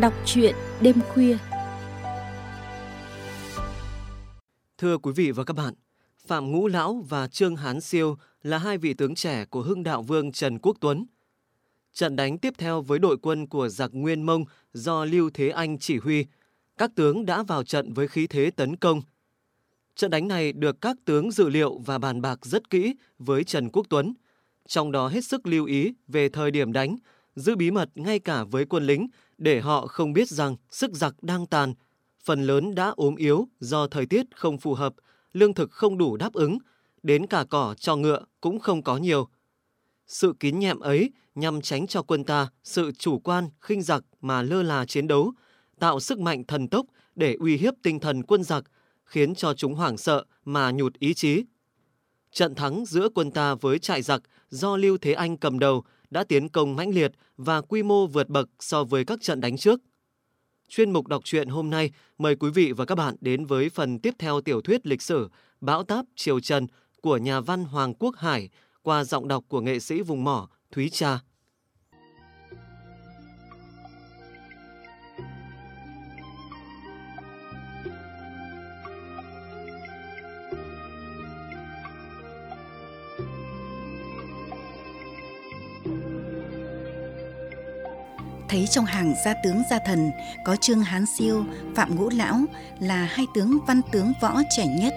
Đọc truyện đêm khuya. Thưa quý vị và các bạn, Phạm Ngũ Lão và Trương Hán Siêu là hai vị tướng trẻ của Hưng Đạo Vương Trần Quốc Tuấn. Trận đánh tiếp theo với đội quân của giặc Nguyên Mông do Lưu Thế Anh chỉ huy, các tướng đã vào trận với khí thế tấn công. Trận đánh này được các tướng dự liệu và bàn bạc rất kỹ với Trần Quốc Tuấn, trong đó hết sức lưu ý về thời điểm đánh, giữ bí mật ngay cả với quân lính để họ không biết rằng sức giặc đang tàn, phần lớn đã ốm yếu do thời tiết không phù hợp, lương thực không đủ đáp ứng, đến cả cỏ cho ngựa cũng không có nhiều. Sự kín nhẹm ấy nhằm tránh cho quân ta sự chủ quan, khinh giặc mà lơ là chiến đấu, tạo sức mạnh thần tốc để uy hiếp tinh thần quân giặc, khiến cho chúng hoảng sợ mà nhụt ý chí. Trận thắng giữa quân ta với trại giặc do Lưu Thế Anh cầm đầu đã tiến công mãnh liệt và quy mô vượt bậc so với các trận đánh trước. Chuyên mục đọc truyện hôm nay, mời quý vị và các bạn đến với phần tiếp theo tiểu thuyết lịch sử Bão táp Triều Trần của nhà văn Hoàng Quốc Hải qua giọng đọc của nghệ sĩ vùng mỏ Thúy Cha. Thấy trong hàng gia tướng gia thần có Trương Hán Siêu, Phạm Ngũ Lão là hai tướng văn tướng võ trẻ nhất.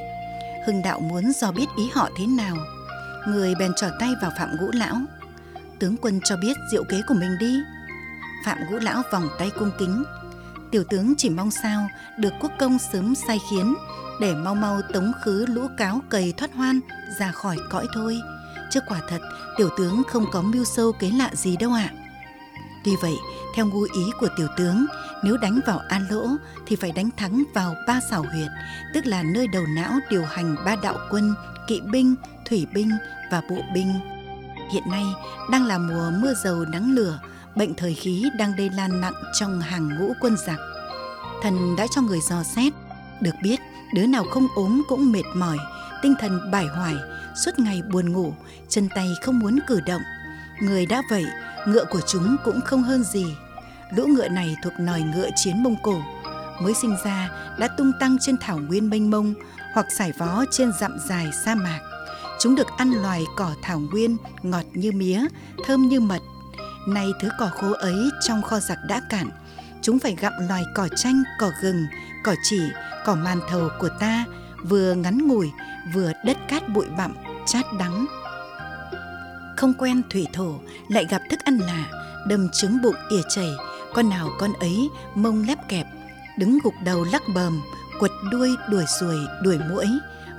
Hưng Đạo muốn do biết ý họ thế nào. Người bèn trò tay vào Phạm Ngũ Lão. Tướng quân cho biết diệu kế của mình đi. Phạm Ngũ Lão vòng tay cung kính. Tiểu tướng chỉ mong sao được quốc công sớm sai khiến để mau mau tống khứ lũ cáo cầy thoát hoan ra khỏi cõi thôi. Chứ quả thật tiểu tướng không có mưu sâu kế lạ gì đâu ạ. À. Tuy vậy, theo ngu ý của tiểu tướng, nếu đánh vào An Lỗ thì phải đánh thắng vào ba xảo huyệt, tức là nơi đầu não điều hành ba đạo quân, kỵ binh, thủy binh và bộ binh. Hiện nay đang là mùa mưa dầu nắng lửa, bệnh thời khí đang lây lan nặng trong hàng ngũ quân giặc. Thần đã cho người dò xét, được biết đứa nào không ốm cũng mệt mỏi, tinh thần bải hoài, suốt ngày buồn ngủ, chân tay không muốn cử động. Người đã vậy, ngựa của chúng cũng không hơn gì. Lũ ngựa này thuộc nòi ngựa chiến Mông Cổ, mới sinh ra đã tung tăng trên thảo nguyên mênh mông hoặc sải vó trên dặm dài sa mạc. Chúng được ăn loài cỏ thảo nguyên ngọt như mía, thơm như mật. Nay thứ cỏ khô ấy trong kho giặc đã cạn, chúng phải gặm loài cỏ chanh, cỏ gừng, cỏ chỉ, cỏ màn thầu của ta, vừa ngắn ngủi, vừa đất cát bụi bặm, chát đắng không quen thủy thổ, lại gặp thức ăn lạ, đâm trứng bụng ỉa chảy. Con nào con ấy mông lép kẹp, đứng gục đầu lắc bờm, quật đuôi, đuổi ruồi đuổi muỗi.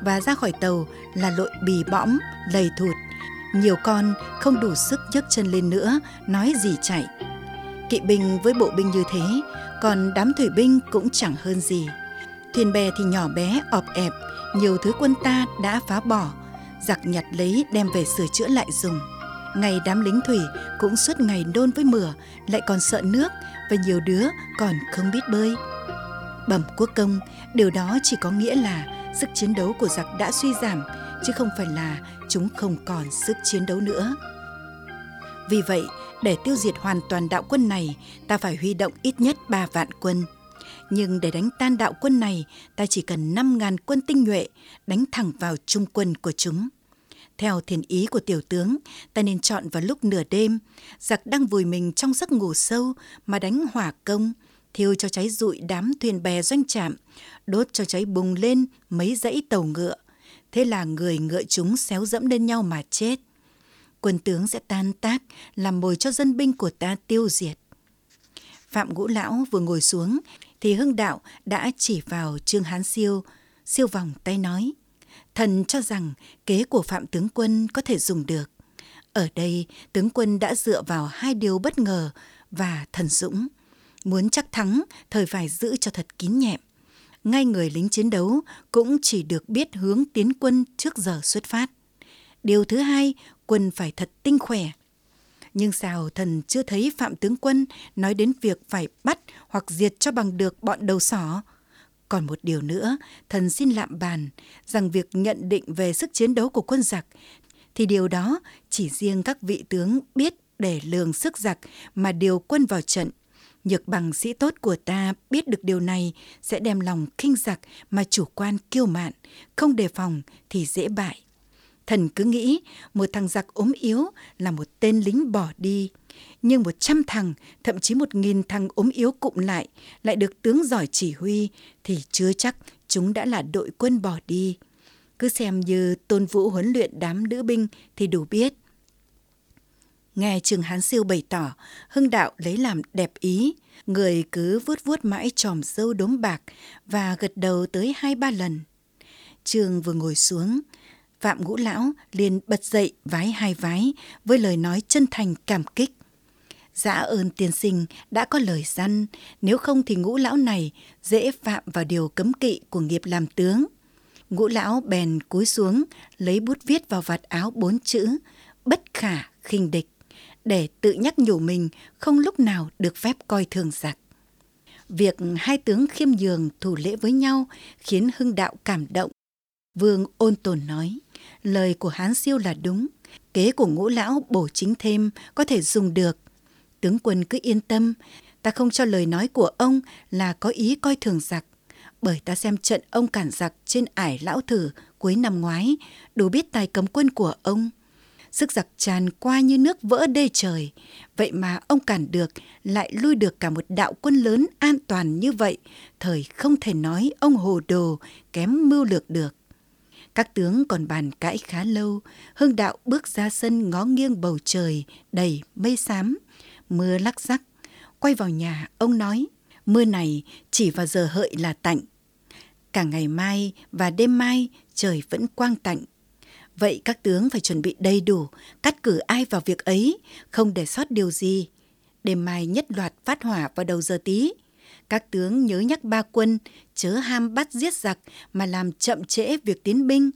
Và ra khỏi tàu là lội bì bõm, lầy thụt. Nhiều con không đủ sức nhấc chân lên nữa, nói gì chạy. Kỵ binh với bộ binh như thế, còn đám thủy binh cũng chẳng hơn gì. Thuyền bè thì nhỏ bé, ọp ẹp, nhiều thứ quân ta đã phá bỏ. Giặc nhặt lấy đem về sửa chữa lại dùng ngày đám lính thủy cũng suốt ngày nôn với mửa, lại còn sợ nước và nhiều đứa còn không biết bơi. Bẩm quốc công, điều đó chỉ có nghĩa là sức chiến đấu của giặc đã suy giảm, chứ không phải là chúng không còn sức chiến đấu nữa. Vì vậy, để tiêu diệt hoàn toàn đạo quân này, ta phải huy động ít nhất ba vạn quân. Nhưng để đánh tan đạo quân này, ta chỉ cần năm ngàn quân tinh nhuệ, đánh thẳng vào trung quân của chúng theo thiền ý của tiểu tướng, ta nên chọn vào lúc nửa đêm, giặc đang vùi mình trong giấc ngủ sâu mà đánh hỏa công, thiêu cho cháy rụi đám thuyền bè doanh trạm, đốt cho cháy bùng lên mấy dãy tàu ngựa. Thế là người ngựa chúng xéo dẫm lên nhau mà chết. Quân tướng sẽ tan tác, làm mồi cho dân binh của ta tiêu diệt. Phạm Ngũ Lão vừa ngồi xuống, thì Hưng Đạo đã chỉ vào Trương Hán Siêu, siêu vòng tay nói – Thần cho rằng kế của Phạm tướng quân có thể dùng được. Ở đây, tướng quân đã dựa vào hai điều bất ngờ và thần dũng. Muốn chắc thắng, thời phải giữ cho thật kín nhẹm. Ngay người lính chiến đấu cũng chỉ được biết hướng tiến quân trước giờ xuất phát. Điều thứ hai, quân phải thật tinh khỏe. Nhưng sao thần chưa thấy Phạm tướng quân nói đến việc phải bắt hoặc diệt cho bằng được bọn đầu sỏ? Còn một điều nữa, thần xin lạm bàn rằng việc nhận định về sức chiến đấu của quân giặc thì điều đó chỉ riêng các vị tướng biết để lường sức giặc mà điều quân vào trận. Nhược bằng sĩ tốt của ta biết được điều này sẽ đem lòng khinh giặc mà chủ quan kiêu mạn, không đề phòng thì dễ bại. Thần cứ nghĩ một thằng giặc ốm yếu là một tên lính bỏ đi. Nhưng một trăm thằng, thậm chí một nghìn thằng ốm yếu cụm lại, lại được tướng giỏi chỉ huy, thì chưa chắc chúng đã là đội quân bỏ đi. Cứ xem như tôn vũ huấn luyện đám nữ binh thì đủ biết. Nghe trường Hán Siêu bày tỏ, Hưng Đạo lấy làm đẹp ý, người cứ vuốt vuốt mãi tròm dâu đốm bạc và gật đầu tới hai ba lần. trường vừa ngồi xuống, Phạm Ngũ Lão liền bật dậy vái hai vái với lời nói chân thành cảm kích. Dạ ơn tiên sinh đã có lời dân, nếu không thì ngũ lão này dễ phạm vào điều cấm kỵ của nghiệp làm tướng. Ngũ lão bèn cúi xuống, lấy bút viết vào vạt áo bốn chữ, bất khả khinh địch, để tự nhắc nhủ mình không lúc nào được phép coi thường giặc. Việc hai tướng khiêm nhường thủ lễ với nhau khiến hưng đạo cảm động. Vương ôn tồn nói, lời của Hán Siêu là đúng, kế của ngũ lão bổ chính thêm có thể dùng được. Tướng quân cứ yên tâm, ta không cho lời nói của ông là có ý coi thường giặc bởi ta xem trận ông cản giặc trên ải lão thử cuối năm ngoái, đủ biết tài cấm quân của ông. Sức giặc tràn qua như nước vỡ đê trời, vậy mà ông cản được lại lui được cả một đạo quân lớn an toàn như vậy, thời không thể nói ông hồ đồ kém mưu lược được. Các tướng còn bàn cãi khá lâu, Hưng Đạo bước ra sân ngó nghiêng bầu trời đầy mây xám, mưa lắc rắc. Quay vào nhà, ông nói, mưa này chỉ vào giờ hợi là tạnh, cả ngày mai và đêm mai trời vẫn quang tạnh. Vậy các tướng phải chuẩn bị đầy đủ, cắt cử ai vào việc ấy, không để sót điều gì. Đêm mai nhất loạt phát hỏa vào đầu giờ tí. Các tướng nhớ nhắc ba quân, chớ ham bắt giết giặc mà làm chậm trễ việc tiến binh.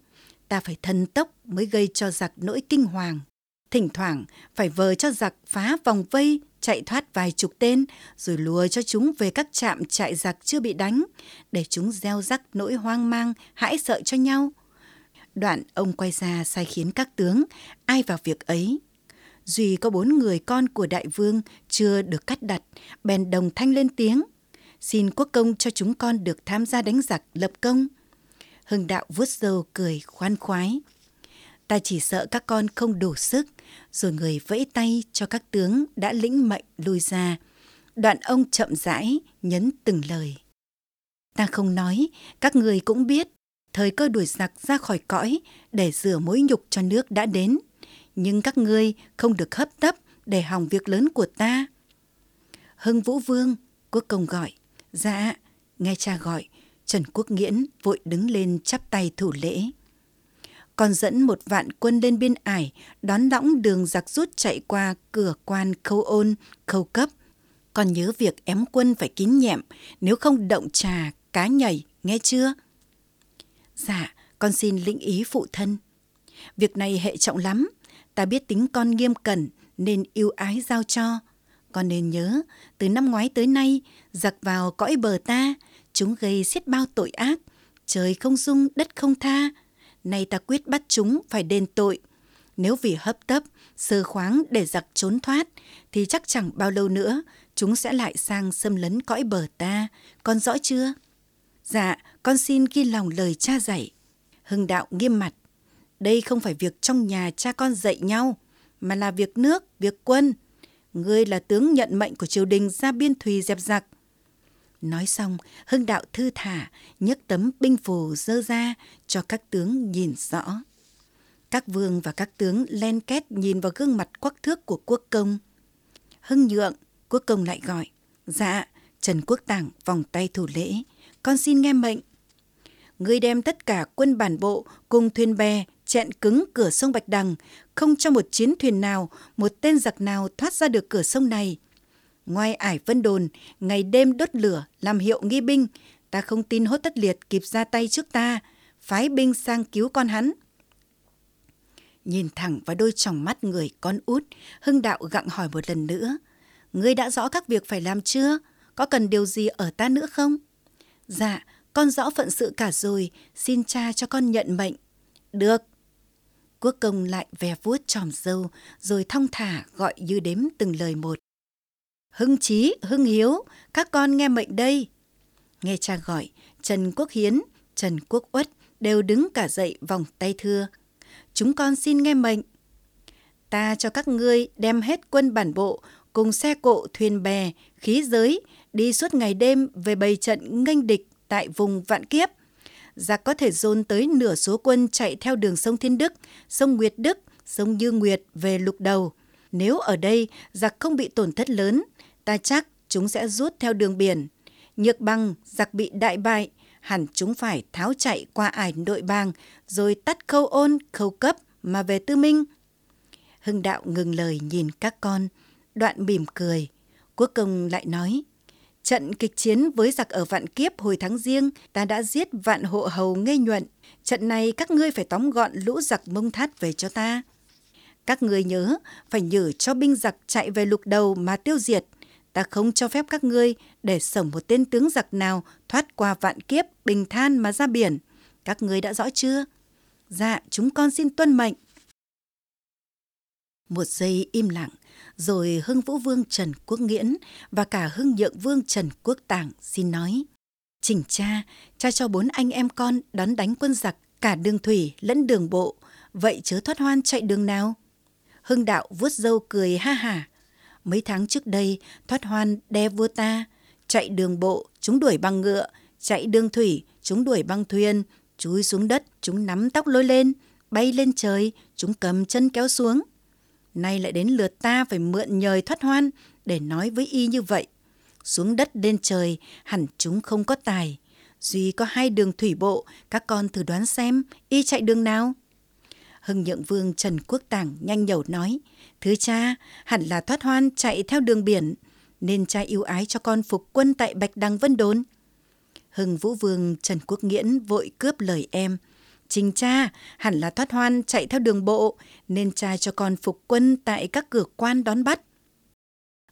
Ta phải thần tốc mới gây cho giặc nỗi kinh hoàng. Thỉnh thoảng phải vờ cho giặc phá vòng vây, chạy thoát vài chục tên, rồi lùa cho chúng về các trạm trại giặc chưa bị đánh, để chúng gieo rắc nỗi hoang mang, hãi sợ cho nhau. Đoạn ông quay ra sai khiến các tướng, ai vào việc ấy? Duy có bốn người con của đại vương chưa được cắt đặt, bèn đồng thanh lên tiếng. Xin quốc công cho chúng con được tham gia đánh giặc lập công. Hưng đạo vuốt râu cười khoan khoái. Ta chỉ sợ các con không đủ sức rồi người vẫy tay cho các tướng đã lĩnh mệnh lui ra. Đoạn ông chậm rãi nhấn từng lời. Ta không nói, các người cũng biết, thời cơ đuổi giặc ra khỏi cõi để rửa mối nhục cho nước đã đến. Nhưng các ngươi không được hấp tấp để hỏng việc lớn của ta. Hưng Vũ Vương, quốc công gọi. Dạ, nghe cha gọi, Trần Quốc Nghiễn vội đứng lên chắp tay thủ lễ còn dẫn một vạn quân lên biên ải, đón lõng đường giặc rút chạy qua cửa quan khâu ôn, khâu cấp. Còn nhớ việc ém quân phải kín nhẹm, nếu không động trà, cá nhảy, nghe chưa? Dạ, con xin lĩnh ý phụ thân. Việc này hệ trọng lắm, ta biết tính con nghiêm cẩn nên yêu ái giao cho. Con nên nhớ, từ năm ngoái tới nay, giặc vào cõi bờ ta, chúng gây xiết bao tội ác, trời không dung, đất không tha, nay ta quyết bắt chúng phải đền tội. Nếu vì hấp tấp, sơ khoáng để giặc trốn thoát, thì chắc chẳng bao lâu nữa chúng sẽ lại sang xâm lấn cõi bờ ta. Con rõ chưa? Dạ, con xin ghi lòng lời cha dạy. Hưng đạo nghiêm mặt. Đây không phải việc trong nhà cha con dạy nhau, mà là việc nước, việc quân. Ngươi là tướng nhận mệnh của triều đình ra biên thùy dẹp giặc. Nói xong, Hưng Đạo thư thả, nhấc tấm binh phù dơ ra cho các tướng nhìn rõ. Các vương và các tướng len két nhìn vào gương mặt quắc thước của quốc công. Hưng nhượng, quốc công lại gọi. Dạ, Trần Quốc Tảng vòng tay thủ lễ. Con xin nghe mệnh. Ngươi đem tất cả quân bản bộ cùng thuyền bè chẹn cứng cửa sông Bạch Đằng, không cho một chiến thuyền nào, một tên giặc nào thoát ra được cửa sông này Ngoài ải vân đồn, ngày đêm đốt lửa, làm hiệu nghi binh, ta không tin hốt tất liệt kịp ra tay trước ta, phái binh sang cứu con hắn. Nhìn thẳng vào đôi tròng mắt người con út, Hưng Đạo gặng hỏi một lần nữa. Ngươi đã rõ các việc phải làm chưa? Có cần điều gì ở ta nữa không? Dạ, con rõ phận sự cả rồi, xin cha cho con nhận mệnh. Được. Quốc công lại vè vuốt tròm dâu, rồi thong thả gọi như đếm từng lời một. Hưng Chí, Hưng Hiếu, các con nghe mệnh đây. Nghe cha gọi, Trần Quốc Hiến, Trần Quốc Uất đều đứng cả dậy vòng tay thưa. Chúng con xin nghe mệnh. Ta cho các ngươi đem hết quân bản bộ cùng xe cộ thuyền bè, khí giới đi suốt ngày đêm về bày trận nghênh địch tại vùng Vạn Kiếp. Giặc có thể dồn tới nửa số quân chạy theo đường sông Thiên Đức, sông Nguyệt Đức, sông Như Nguyệt về lục đầu. Nếu ở đây giặc không bị tổn thất lớn, ta chắc chúng sẽ rút theo đường biển. Nhược băng giặc bị đại bại, hẳn chúng phải tháo chạy qua ải nội bang, rồi tắt khâu ôn, khâu cấp mà về tư minh. Hưng đạo ngừng lời nhìn các con, đoạn mỉm cười. Quốc công lại nói, trận kịch chiến với giặc ở vạn kiếp hồi tháng riêng, ta đã giết vạn hộ hầu ngây nhuận. Trận này các ngươi phải tóm gọn lũ giặc mông thát về cho ta. Các ngươi nhớ, phải nhử cho binh giặc chạy về lục đầu mà tiêu diệt. Ta không cho phép các ngươi để sổng một tên tướng giặc nào thoát qua vạn kiếp, bình than mà ra biển. Các ngươi đã rõ chưa? Dạ, chúng con xin tuân mệnh. Một giây im lặng, rồi Hưng Vũ Vương Trần Quốc Nghiễn và cả Hưng Nhượng Vương Trần Quốc Tảng xin nói. Chỉnh cha, cha cho bốn anh em con đón đánh quân giặc cả đường thủy lẫn đường bộ, vậy chớ thoát hoan chạy đường nào? Hưng đạo vuốt râu cười ha hả. Mấy tháng trước đây, thoát hoan đe vua ta, chạy đường bộ, chúng đuổi bằng ngựa, chạy đường thủy, chúng đuổi bằng thuyền, chúi xuống đất, chúng nắm tóc lôi lên, bay lên trời, chúng cầm chân kéo xuống. Nay lại đến lượt ta phải mượn nhời thoát hoan để nói với y như vậy. Xuống đất lên trời, hẳn chúng không có tài. Duy có hai đường thủy bộ, các con thử đoán xem y chạy đường nào. Hưng Nhượng Vương Trần Quốc Tảng nhanh nhẩu nói, Thứ cha, hẳn là thoát hoan chạy theo đường biển, nên cha yêu ái cho con phục quân tại Bạch Đằng Vân Đồn. Hưng Vũ Vương Trần Quốc Nghiễn vội cướp lời em. Trình cha, hẳn là thoát hoan chạy theo đường bộ, nên cha cho con phục quân tại các cửa quan đón bắt.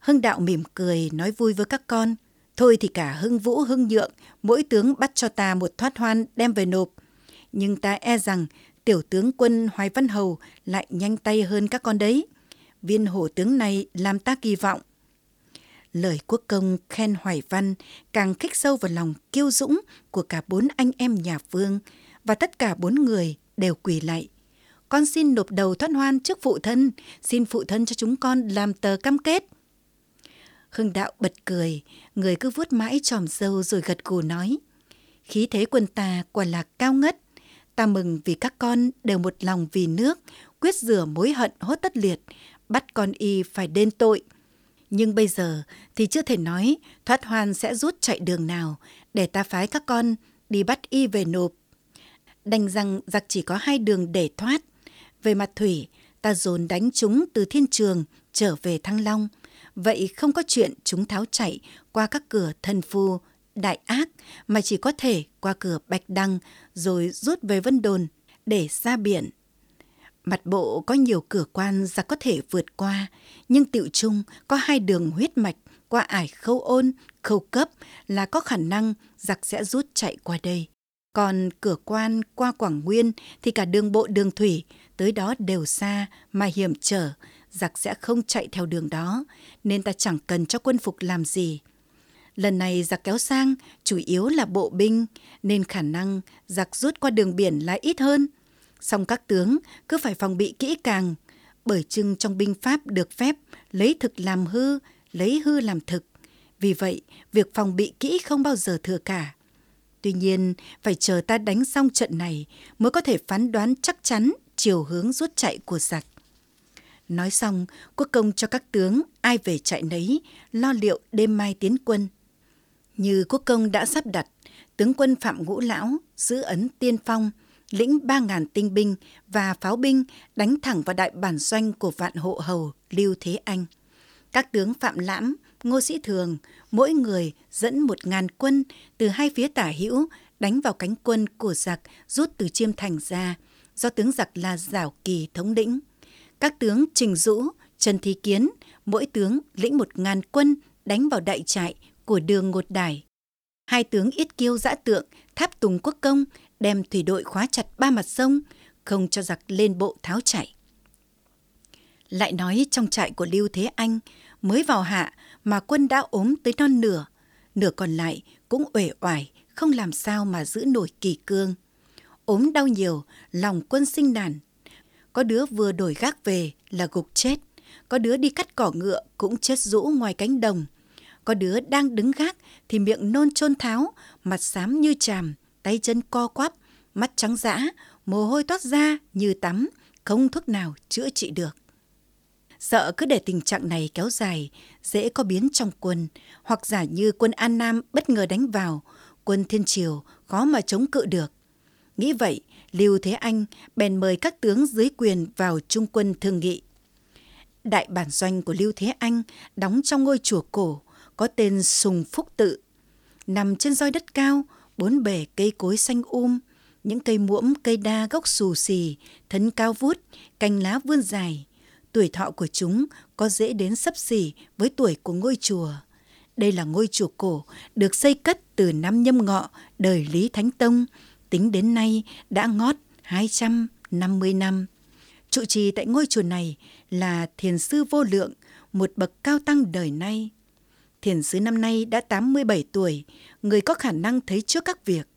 Hưng Đạo mỉm cười nói vui với các con. Thôi thì cả Hưng Vũ, Hưng Nhượng, mỗi tướng bắt cho ta một thoát hoan đem về nộp. Nhưng ta e rằng tiểu tướng quân Hoài Văn Hầu lại nhanh tay hơn các con đấy. Viên hổ tướng này làm ta kỳ vọng. Lời quốc công khen Hoài Văn càng khích sâu vào lòng kiêu dũng của cả bốn anh em nhà Vương và tất cả bốn người đều quỳ lạy. Con xin nộp đầu thoát hoan trước phụ thân, xin phụ thân cho chúng con làm tờ cam kết. Hưng đạo bật cười, người cứ vuốt mãi tròm dâu rồi gật gù nói. Khí thế quân ta quả là cao ngất, Ta mừng vì các con đều một lòng vì nước, quyết rửa mối hận hốt tất liệt, bắt con y phải đền tội. Nhưng bây giờ thì chưa thể nói thoát hoan sẽ rút chạy đường nào để ta phái các con đi bắt y về nộp. Đành rằng giặc chỉ có hai đường để thoát. Về mặt thủy, ta dồn đánh chúng từ thiên trường trở về Thăng Long. Vậy không có chuyện chúng tháo chạy qua các cửa thần phu, đại ác mà chỉ có thể qua cửa Bạch Đăng rồi rút về Vân Đồn để ra biển. Mặt bộ có nhiều cửa quan giặc có thể vượt qua, nhưng tiệu chung có hai đường huyết mạch qua ải khâu ôn, khâu cấp là có khả năng giặc sẽ rút chạy qua đây. Còn cửa quan qua Quảng Nguyên thì cả đường bộ đường thủy tới đó đều xa mà hiểm trở, giặc sẽ không chạy theo đường đó, nên ta chẳng cần cho quân phục làm gì. Lần này giặc kéo sang chủ yếu là bộ binh, nên khả năng giặc rút qua đường biển là ít hơn. Song các tướng cứ phải phòng bị kỹ càng, bởi chưng trong binh pháp được phép lấy thực làm hư, lấy hư làm thực. Vì vậy, việc phòng bị kỹ không bao giờ thừa cả. Tuy nhiên, phải chờ ta đánh xong trận này mới có thể phán đoán chắc chắn chiều hướng rút chạy của giặc. Nói xong, quốc công cho các tướng ai về chạy nấy, lo liệu đêm mai tiến quân. Như quốc công đã sắp đặt, tướng quân Phạm Ngũ Lão giữ ấn tiên phong, lĩnh ba ngàn tinh binh và pháo binh đánh thẳng vào đại bản doanh của vạn hộ hầu Lưu Thế Anh. Các tướng Phạm Lãm, Ngô Sĩ Thường, mỗi người dẫn một ngàn quân từ hai phía tả hữu đánh vào cánh quân của giặc rút từ Chiêm Thành ra, do tướng giặc là Giảo Kỳ thống lĩnh. Các tướng Trình Dũ, Trần Thí Kiến, mỗi tướng lĩnh một ngàn quân đánh vào đại trại của đường ngột đài. Hai tướng Yết Kiêu dã tượng, tháp tùng quốc công, đem thủy đội khóa chặt ba mặt sông, không cho giặc lên bộ tháo chạy. Lại nói trong trại của Lưu Thế Anh, Mới vào hạ mà quân đã ốm tới non nửa, nửa còn lại cũng uể oải, không làm sao mà giữ nổi kỳ cương. Ốm đau nhiều, lòng quân sinh nản. Có đứa vừa đổi gác về là gục chết, có đứa đi cắt cỏ ngựa cũng chết rũ ngoài cánh đồng. Có đứa đang đứng gác thì miệng nôn trôn tháo, mặt xám như chàm, tay chân co quắp, mắt trắng dã, mồ hôi toát ra như tắm, không thuốc nào chữa trị được. Sợ cứ để tình trạng này kéo dài, dễ có biến trong quân, hoặc giả như quân An Nam bất ngờ đánh vào, quân Thiên Triều khó mà chống cự được. Nghĩ vậy, Lưu Thế Anh bèn mời các tướng dưới quyền vào trung quân thương nghị. Đại bản doanh của Lưu Thế Anh đóng trong ngôi chùa cổ, có tên Sùng Phúc Tự. Nằm trên roi đất cao, bốn bể cây cối xanh um, những cây muỗm, cây đa gốc xù xì, thân cao vút, cành lá vươn dài. Tuổi thọ của chúng có dễ đến sấp xỉ với tuổi của ngôi chùa. Đây là ngôi chùa cổ được xây cất từ năm nhâm ngọ đời Lý Thánh Tông, tính đến nay đã ngót 250 năm. Trụ trì tại ngôi chùa này là Thiền sư Vô Lượng, một bậc cao tăng đời nay. Thiền sứ năm nay đã 87 tuổi, người có khả năng thấy trước các việc.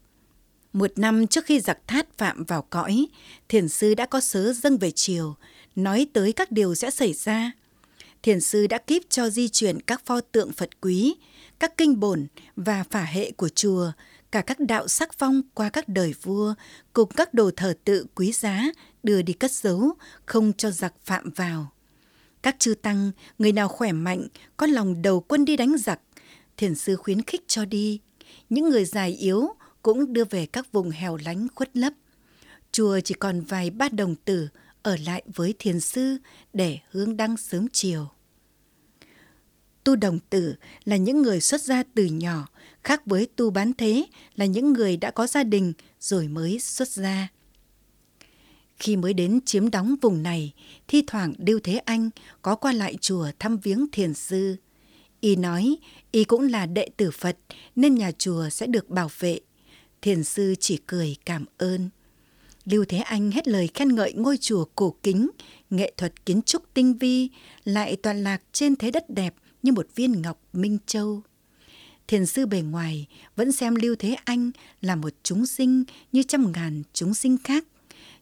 Một năm trước khi giặc thát phạm vào cõi, thiền sư đã có sớ dâng về chiều, nói tới các điều sẽ xảy ra. Thiền sư đã kíp cho di chuyển các pho tượng Phật quý, các kinh bổn và phả hệ của chùa, cả các đạo sắc phong qua các đời vua, cùng các đồ thờ tự quý giá đưa đi cất giấu, không cho giặc phạm vào. Các chư tăng, người nào khỏe mạnh, có lòng đầu quân đi đánh giặc, thiền sư khuyến khích cho đi. Những người già yếu cũng đưa về các vùng hẻo lánh khuất lấp. Chùa chỉ còn vài ba đồng tử ở lại với thiền sư để hướng đăng sớm chiều. Tu đồng tử là những người xuất gia từ nhỏ, khác với tu bán thế là những người đã có gia đình rồi mới xuất gia. Khi mới đến chiếm đóng vùng này, thi thoảng Lưu Thế Anh có qua lại chùa thăm viếng thiền sư. Y nói, y cũng là đệ tử Phật nên nhà chùa sẽ được bảo vệ. Thiền sư chỉ cười cảm ơn. Lưu Thế Anh hết lời khen ngợi ngôi chùa cổ kính, nghệ thuật kiến trúc tinh vi, lại toàn lạc trên thế đất đẹp như một viên ngọc minh châu. Thiền sư bề ngoài vẫn xem Lưu Thế Anh là một chúng sinh như trăm ngàn chúng sinh khác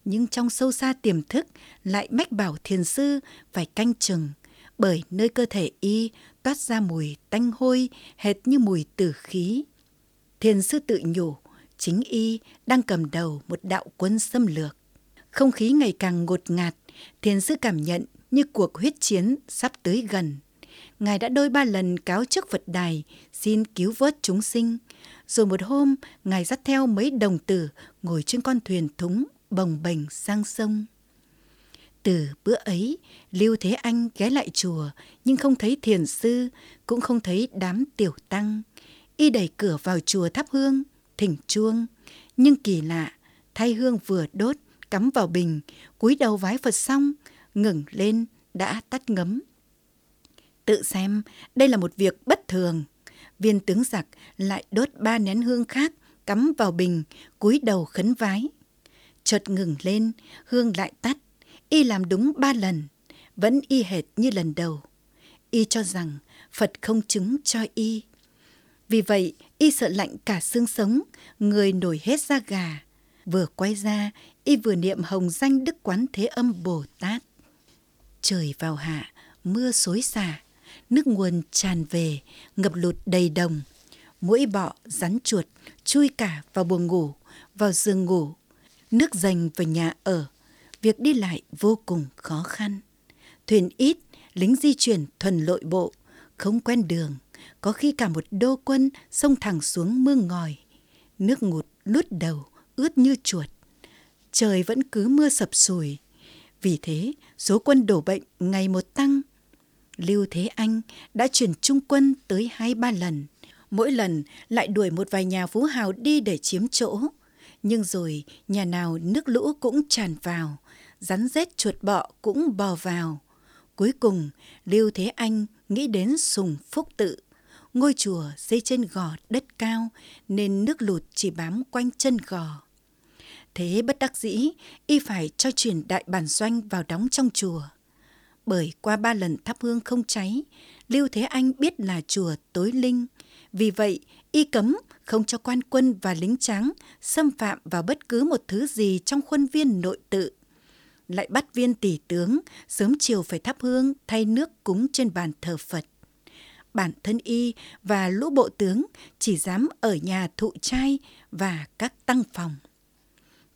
nhưng trong sâu xa tiềm thức lại mách bảo thiền sư phải canh chừng, bởi nơi cơ thể y toát ra mùi tanh hôi hệt như mùi tử khí. Thiền sư tự nhủ, chính y đang cầm đầu một đạo quân xâm lược. Không khí ngày càng ngột ngạt, thiền sư cảm nhận như cuộc huyết chiến sắp tới gần. Ngài đã đôi ba lần cáo trước Phật đài xin cứu vớt chúng sinh. Rồi một hôm, Ngài dắt theo mấy đồng tử ngồi trên con thuyền thúng bồng bềnh sang sông. Từ bữa ấy, Lưu Thế Anh ghé lại chùa nhưng không thấy thiền sư, cũng không thấy đám tiểu tăng. Y đẩy cửa vào chùa thắp hương, thỉnh chuông. Nhưng kỳ lạ, thay hương vừa đốt, cắm vào bình, cúi đầu vái Phật xong, ngừng lên, đã tắt ngấm. Tự xem, đây là một việc bất thường. Viên tướng giặc lại đốt ba nén hương khác, cắm vào bình, cúi đầu khấn vái chợt ngừng lên, hương lại tắt. Y làm đúng ba lần, vẫn y hệt như lần đầu. Y cho rằng Phật không chứng cho y. Vì vậy, y sợ lạnh cả xương sống, người nổi hết da gà. Vừa quay ra, y vừa niệm hồng danh Đức Quán Thế Âm Bồ Tát. Trời vào hạ, mưa xối xả, nước nguồn tràn về, ngập lụt đầy đồng. Mũi bọ, rắn chuột, chui cả vào buồng ngủ, vào giường ngủ, nước dành vào nhà ở, việc đi lại vô cùng khó khăn. Thuyền ít, lính di chuyển thuần lội bộ, không quen đường, có khi cả một đô quân xông thẳng xuống mương ngòi. Nước ngụt lút đầu, ướt như chuột. Trời vẫn cứ mưa sập sùi. Vì thế, số quân đổ bệnh ngày một tăng. Lưu Thế Anh đã chuyển trung quân tới hai ba lần. Mỗi lần lại đuổi một vài nhà phú hào đi để chiếm chỗ nhưng rồi nhà nào nước lũ cũng tràn vào, rắn rết chuột bọ cũng bò vào. Cuối cùng, Lưu Thế Anh nghĩ đến sùng phúc tự. Ngôi chùa xây trên gò đất cao nên nước lụt chỉ bám quanh chân gò. Thế bất đắc dĩ, y phải cho chuyển đại bản doanh vào đóng trong chùa. Bởi qua ba lần thắp hương không cháy, Lưu Thế Anh biết là chùa tối linh. Vì vậy, y cấm không cho quan quân và lính trắng xâm phạm vào bất cứ một thứ gì trong khuôn viên nội tự. Lại bắt viên tỷ tướng sớm chiều phải thắp hương thay nước cúng trên bàn thờ Phật. Bản thân y và lũ bộ tướng chỉ dám ở nhà thụ trai và các tăng phòng.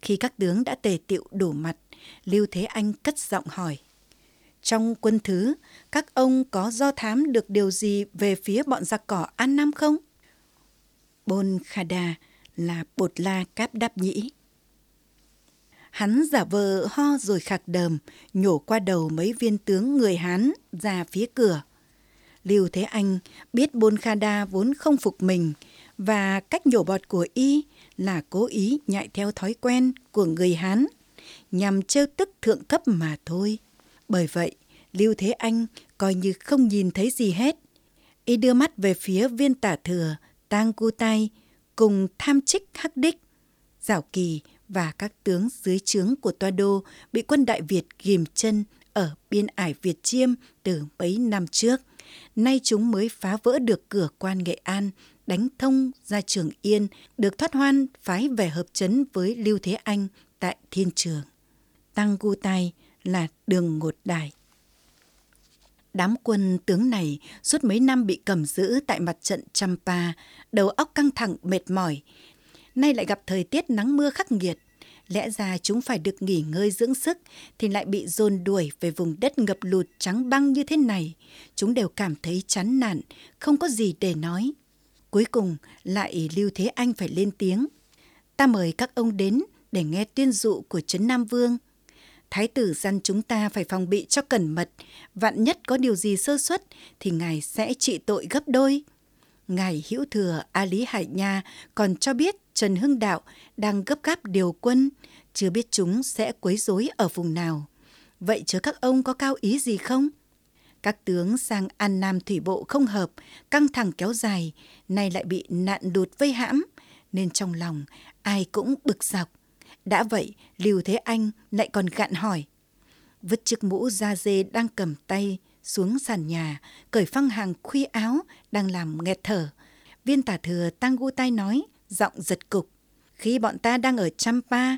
Khi các tướng đã tề tiệu đủ mặt, Lưu Thế Anh cất giọng hỏi. Trong quân thứ, các ông có do thám được điều gì về phía bọn giặc cỏ An Nam không? Bôn Khada là bột la cáp đáp nhĩ. Hắn giả vờ ho rồi khạc đờm, nhổ qua đầu mấy viên tướng người Hán ra phía cửa. Lưu Thế Anh biết Bôn Khada vốn không phục mình và cách nhổ bọt của y là cố ý nhại theo thói quen của người Hán nhằm trêu tức thượng cấp mà thôi. Bởi vậy, Lưu Thế Anh coi như không nhìn thấy gì hết. Y đưa mắt về phía viên tả thừa, tang cu tay, cùng tham trích hắc đích, giảo kỳ và các tướng dưới trướng của toa đô bị quân Đại Việt ghim chân ở biên ải Việt Chiêm từ mấy năm trước. Nay chúng mới phá vỡ được cửa quan Nghệ An, đánh thông ra Trường Yên, được thoát hoan phái về hợp chấn với Lưu Thế Anh tại Thiên Trường. Tăng Gu Tai là đường ngột đài. Đám quân tướng này suốt mấy năm bị cầm giữ tại mặt trận Champa, đầu óc căng thẳng mệt mỏi. Nay lại gặp thời tiết nắng mưa khắc nghiệt. Lẽ ra chúng phải được nghỉ ngơi dưỡng sức thì lại bị dồn đuổi về vùng đất ngập lụt trắng băng như thế này. Chúng đều cảm thấy chán nản, không có gì để nói. Cuối cùng lại Lưu Thế Anh phải lên tiếng. Ta mời các ông đến để nghe tuyên dụ của Trấn Nam Vương – Thái tử dặn chúng ta phải phòng bị cho cẩn mật, vạn nhất có điều gì sơ suất thì ngài sẽ trị tội gấp đôi. Ngài hữu thừa A Lý Hải Nha còn cho biết Trần Hưng Đạo đang gấp gáp điều quân, chưa biết chúng sẽ quấy rối ở vùng nào. Vậy chớ các ông có cao ý gì không? Các tướng sang An Nam thủy bộ không hợp, căng thẳng kéo dài, nay lại bị nạn đột vây hãm, nên trong lòng ai cũng bực dọc. Đã vậy, Lưu Thế Anh lại còn gạn hỏi. Vứt chiếc mũ da dê đang cầm tay xuống sàn nhà, cởi phăng hàng khuy áo đang làm nghẹt thở. Viên tả thừa tăng gu tay nói, giọng giật cục. Khi bọn ta đang ở Champa,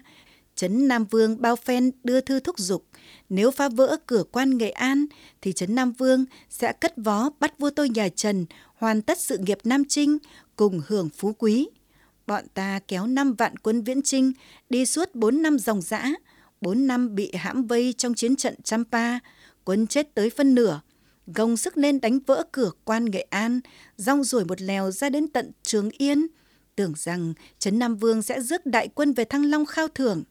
Trấn Nam Vương bao phen đưa thư thúc giục. Nếu phá vỡ cửa quan Nghệ An, thì Trấn Nam Vương sẽ cất vó bắt vua tôi nhà Trần hoàn tất sự nghiệp Nam Trinh cùng hưởng phú quý bọn ta kéo năm vạn quân viễn trinh đi suốt bốn năm dòng dã, bốn năm bị hãm vây trong chiến trận Champa, quân chết tới phân nửa, gồng sức lên đánh vỡ cửa quan Nghệ An, rong ruổi một lèo ra đến tận Trường Yên, tưởng rằng Trấn Nam Vương sẽ rước đại quân về Thăng Long khao thưởng.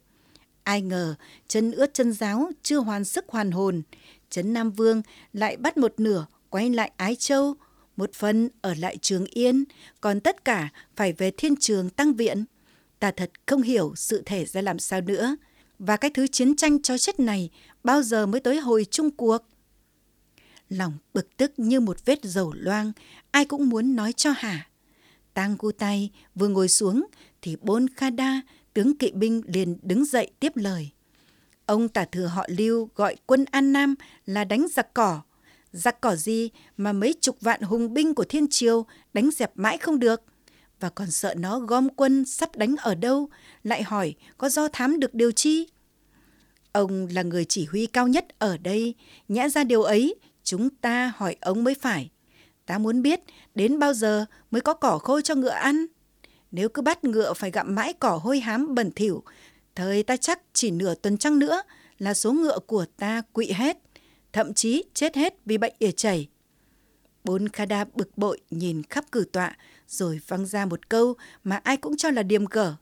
Ai ngờ, chân ướt chân giáo chưa hoàn sức hoàn hồn, Trấn Nam Vương lại bắt một nửa quay lại Ái Châu, một phần ở lại Trường Yên, còn tất cả phải về thiên trường tăng viện. Ta thật không hiểu sự thể ra làm sao nữa, và cái thứ chiến tranh cho chết này bao giờ mới tới hồi chung cuộc. Lòng bực tức như một vết dầu loang, ai cũng muốn nói cho hả. Tang Gu Tay vừa ngồi xuống thì Bôn Khada, tướng kỵ binh liền đứng dậy tiếp lời. Ông tả thừa họ Lưu gọi quân An Nam là đánh giặc cỏ, Giặc cỏ gì mà mấy chục vạn hùng binh của thiên triều đánh dẹp mãi không được. Và còn sợ nó gom quân sắp đánh ở đâu, lại hỏi có do thám được điều chi? Ông là người chỉ huy cao nhất ở đây, nhã ra điều ấy, chúng ta hỏi ông mới phải. Ta muốn biết đến bao giờ mới có cỏ khô cho ngựa ăn. Nếu cứ bắt ngựa phải gặm mãi cỏ hôi hám bẩn thỉu, thời ta chắc chỉ nửa tuần trăng nữa là số ngựa của ta quỵ hết thậm chí chết hết vì bệnh ỉa chảy. Bốn Khada bực bội nhìn khắp cử tọa rồi văng ra một câu mà ai cũng cho là điềm gở.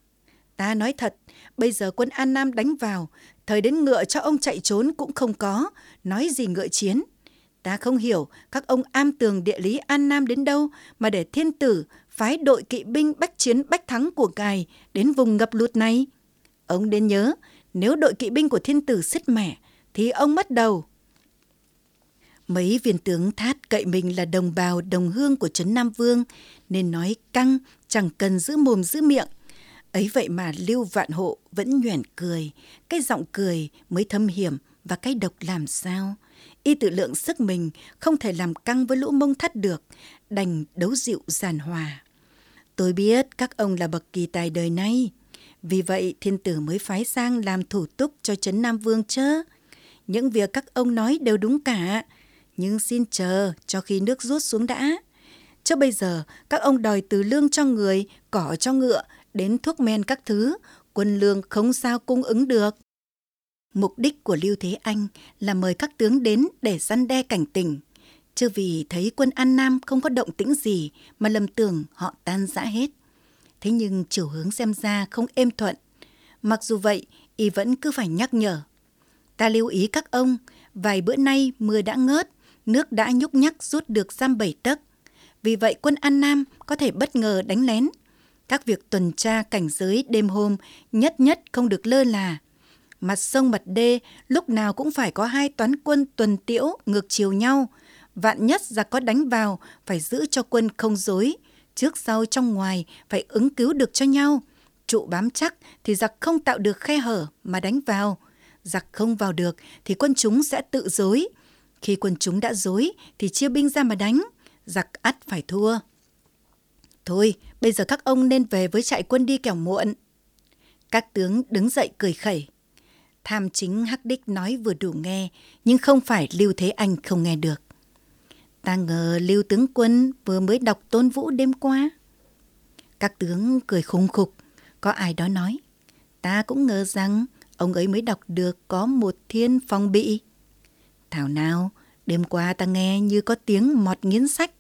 Ta nói thật, bây giờ quân An Nam đánh vào, thời đến ngựa cho ông chạy trốn cũng không có, nói gì ngựa chiến. Ta không hiểu các ông am tường địa lý An Nam đến đâu mà để thiên tử phái đội kỵ binh bách chiến bách thắng của ngài đến vùng ngập lụt này. Ông nên nhớ, nếu đội kỵ binh của thiên tử xích mẻ, thì ông mất đầu. Mấy viên tướng thát cậy mình là đồng bào đồng hương của Trấn Nam Vương nên nói căng chẳng cần giữ mồm giữ miệng. Ấy vậy mà Lưu Vạn Hộ vẫn nhoẻn cười, cái giọng cười mới thâm hiểm và cái độc làm sao. y tự lượng sức mình không thể làm căng với lũ mông thắt được, đành đấu dịu giàn hòa. Tôi biết các ông là bậc kỳ tài đời nay, vì vậy thiên tử mới phái sang làm thủ túc cho Trấn Nam Vương chớ. Những việc các ông nói đều đúng cả, nhưng xin chờ cho khi nước rút xuống đã. Chứ bây giờ các ông đòi từ lương cho người, cỏ cho ngựa, đến thuốc men các thứ, quân lương không sao cung ứng được. Mục đích của Lưu Thế Anh là mời các tướng đến để săn đe cảnh tỉnh. Chứ vì thấy quân An Nam không có động tĩnh gì mà lầm tưởng họ tan rã hết. Thế nhưng chiều hướng xem ra không êm thuận. Mặc dù vậy, y vẫn cứ phải nhắc nhở. Ta lưu ý các ông, vài bữa nay mưa đã ngớt, nước đã nhúc nhắc rút được giam bảy tấc. Vì vậy, quân An Nam có thể bất ngờ đánh lén. Các việc tuần tra cảnh giới đêm hôm nhất nhất không được lơ là. Mặt sông mặt đê lúc nào cũng phải có hai toán quân tuần tiễu ngược chiều nhau. Vạn nhất giặc có đánh vào, phải giữ cho quân không dối. Trước sau trong ngoài phải ứng cứu được cho nhau. Trụ bám chắc thì giặc không tạo được khe hở mà đánh vào. Giặc không vào được thì quân chúng sẽ tự dối. Khi quân chúng đã dối thì chia binh ra mà đánh giặc ắt phải thua. Thôi, bây giờ các ông nên về với trại quân đi kẻo muộn. Các tướng đứng dậy cười khẩy. Tham chính Hắc Đích nói vừa đủ nghe, nhưng không phải Lưu Thế Anh không nghe được. Ta ngờ Lưu Tướng Quân vừa mới đọc Tôn Vũ đêm qua. Các tướng cười khùng khục, có ai đó nói. Ta cũng ngờ rằng ông ấy mới đọc được có một thiên phong bị. Thảo nào, đêm qua ta nghe như có tiếng mọt nghiến sách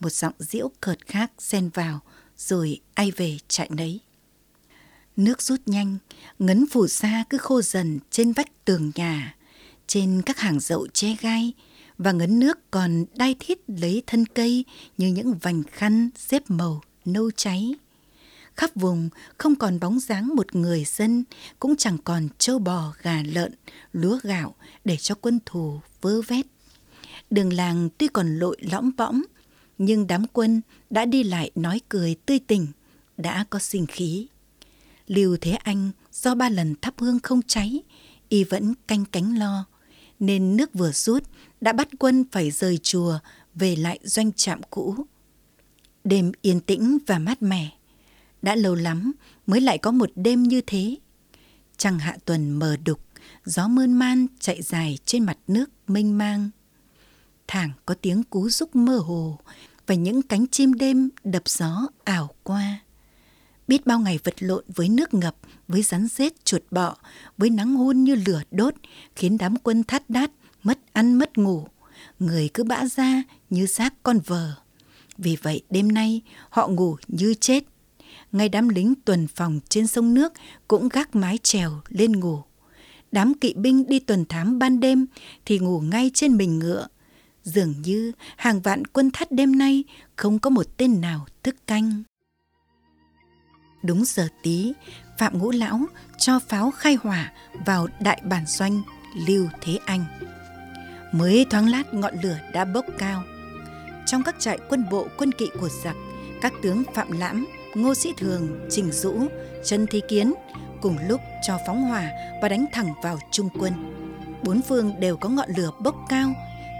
một giọng diễu cợt khác xen vào, rồi ai về chạy nấy. Nước rút nhanh, ngấn phủ xa cứ khô dần trên vách tường nhà, trên các hàng dậu che gai, và ngấn nước còn đai thiết lấy thân cây như những vành khăn xếp màu nâu cháy. Khắp vùng không còn bóng dáng một người dân, cũng chẳng còn trâu bò, gà lợn, lúa gạo để cho quân thù vơ vét. Đường làng tuy còn lội lõm võng nhưng đám quân đã đi lại nói cười tươi tỉnh, đã có sinh khí. Lưu Thế Anh do ba lần thắp hương không cháy, y vẫn canh cánh lo, nên nước vừa rút đã bắt quân phải rời chùa về lại doanh trạm cũ. Đêm yên tĩnh và mát mẻ, đã lâu lắm mới lại có một đêm như thế. Trăng hạ tuần mờ đục, gió mơn man chạy dài trên mặt nước mênh mang thẳng có tiếng cú rúc mơ hồ và những cánh chim đêm đập gió ảo qua. Biết bao ngày vật lộn với nước ngập, với rắn rết chuột bọ, với nắng hôn như lửa đốt, khiến đám quân thắt đát, mất ăn mất ngủ. Người cứ bã ra như xác con vờ. Vì vậy đêm nay họ ngủ như chết. Ngay đám lính tuần phòng trên sông nước cũng gác mái trèo lên ngủ. Đám kỵ binh đi tuần thám ban đêm thì ngủ ngay trên mình ngựa Dường như hàng vạn quân thắt đêm nay không có một tên nào thức canh. Đúng giờ tí, Phạm Ngũ Lão cho pháo khai hỏa vào đại bản doanh Lưu Thế Anh. Mới thoáng lát ngọn lửa đã bốc cao. Trong các trại quân bộ quân kỵ của giặc, các tướng Phạm Lãm, Ngô Sĩ Thường, Trình Dũ, Trần Thế Kiến cùng lúc cho phóng hỏa và đánh thẳng vào trung quân. Bốn phương đều có ngọn lửa bốc cao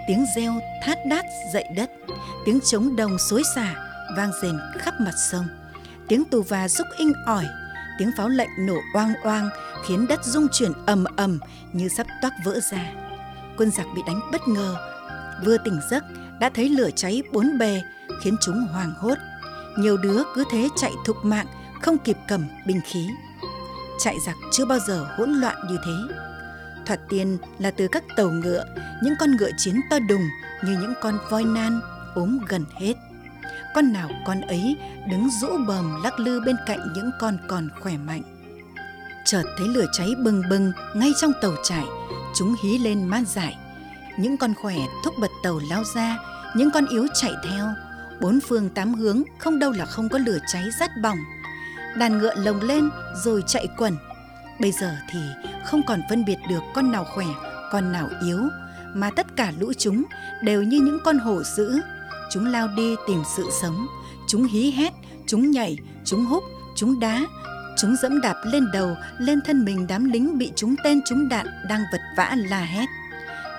tiếng reo thát đát dậy đất tiếng trống đồng xối xả vang rền khắp mặt sông. Tiếng tù và rúc inh ỏi tiếng pháo lệnh nổ oang oang khiến đất rung chuyển ầm ầm như sắp toác vỡ ra. Quân giặc bị đánh bất ngờ vừa tỉnh giấc đã thấy lửa cháy bốn bề khiến chúng hoảng hốt nhiều đứa cứ thế chạy thục mạng không kịp cầm binh khí chạy giặc chưa bao giờ hỗn loạn như thế thoạt tiên là từ các tàu ngựa, những con ngựa chiến to đùng như những con voi nan ốm gần hết. Con nào con ấy đứng rũ bờm lắc lư bên cạnh những con còn khỏe mạnh. Chợt thấy lửa cháy bừng bừng ngay trong tàu trải, chúng hí lên man dại. Những con khỏe thúc bật tàu lao ra, những con yếu chạy theo. Bốn phương tám hướng không đâu là không có lửa cháy rát bỏng. Đàn ngựa lồng lên rồi chạy quẩn. Bây giờ thì không còn phân biệt được con nào khỏe, con nào yếu, mà tất cả lũ chúng đều như những con hổ dữ. Chúng lao đi tìm sự sống, chúng hí hét, chúng nhảy, chúng húc, chúng đá, chúng dẫm đạp lên đầu, lên thân mình đám lính bị chúng tên chúng đạn đang vật vã la hét.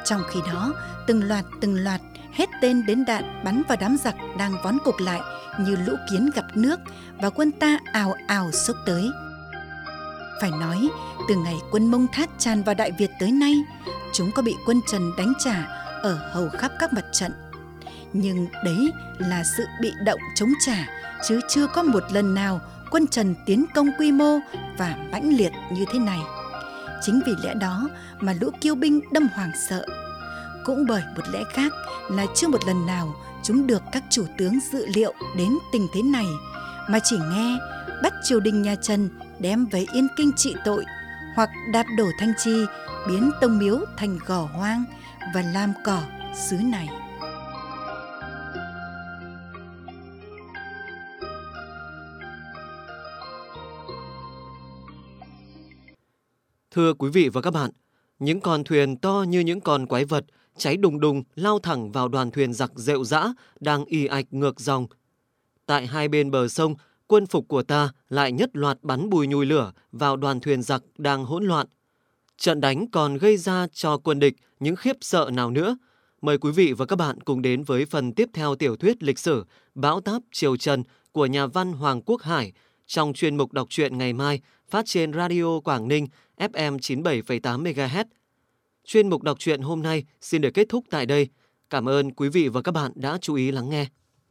Trong khi đó, từng loạt từng loạt hết tên đến đạn bắn vào đám giặc đang vón cục lại như lũ kiến gặp nước và quân ta ào ào xốc tới. Phải nói, từ ngày quân Mông Thát tràn vào Đại Việt tới nay, chúng có bị quân Trần đánh trả ở hầu khắp các mặt trận. Nhưng đấy là sự bị động chống trả, chứ chưa có một lần nào quân Trần tiến công quy mô và mãnh liệt như thế này. Chính vì lẽ đó mà lũ kiêu binh đâm hoàng sợ. Cũng bởi một lẽ khác là chưa một lần nào chúng được các chủ tướng dự liệu đến tình thế này mà chỉ nghe bắt triều đình nhà Trần đem về Yên Kinh trị tội hoặc đạp đổ Thanh Chi biến tông miếu thành gò hoang và làm cỏ xứ này. Thưa quý vị và các bạn, những con thuyền to như những con quái vật cháy đùng đùng lao thẳng vào đoàn thuyền giặc rệu rã đang y ạch ngược dòng. Tại hai bên bờ sông, quân phục của ta lại nhất loạt bắn bùi nhùi lửa vào đoàn thuyền giặc đang hỗn loạn. Trận đánh còn gây ra cho quân địch những khiếp sợ nào nữa. Mời quý vị và các bạn cùng đến với phần tiếp theo tiểu thuyết lịch sử Bão táp Triều Trần của nhà văn Hoàng Quốc Hải trong chuyên mục đọc truyện ngày mai phát trên Radio Quảng Ninh FM 97,8 MHz. Chuyên mục đọc truyện hôm nay xin được kết thúc tại đây. Cảm ơn quý vị và các bạn đã chú ý lắng nghe.